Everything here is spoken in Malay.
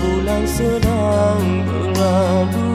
bulan sedang berlalu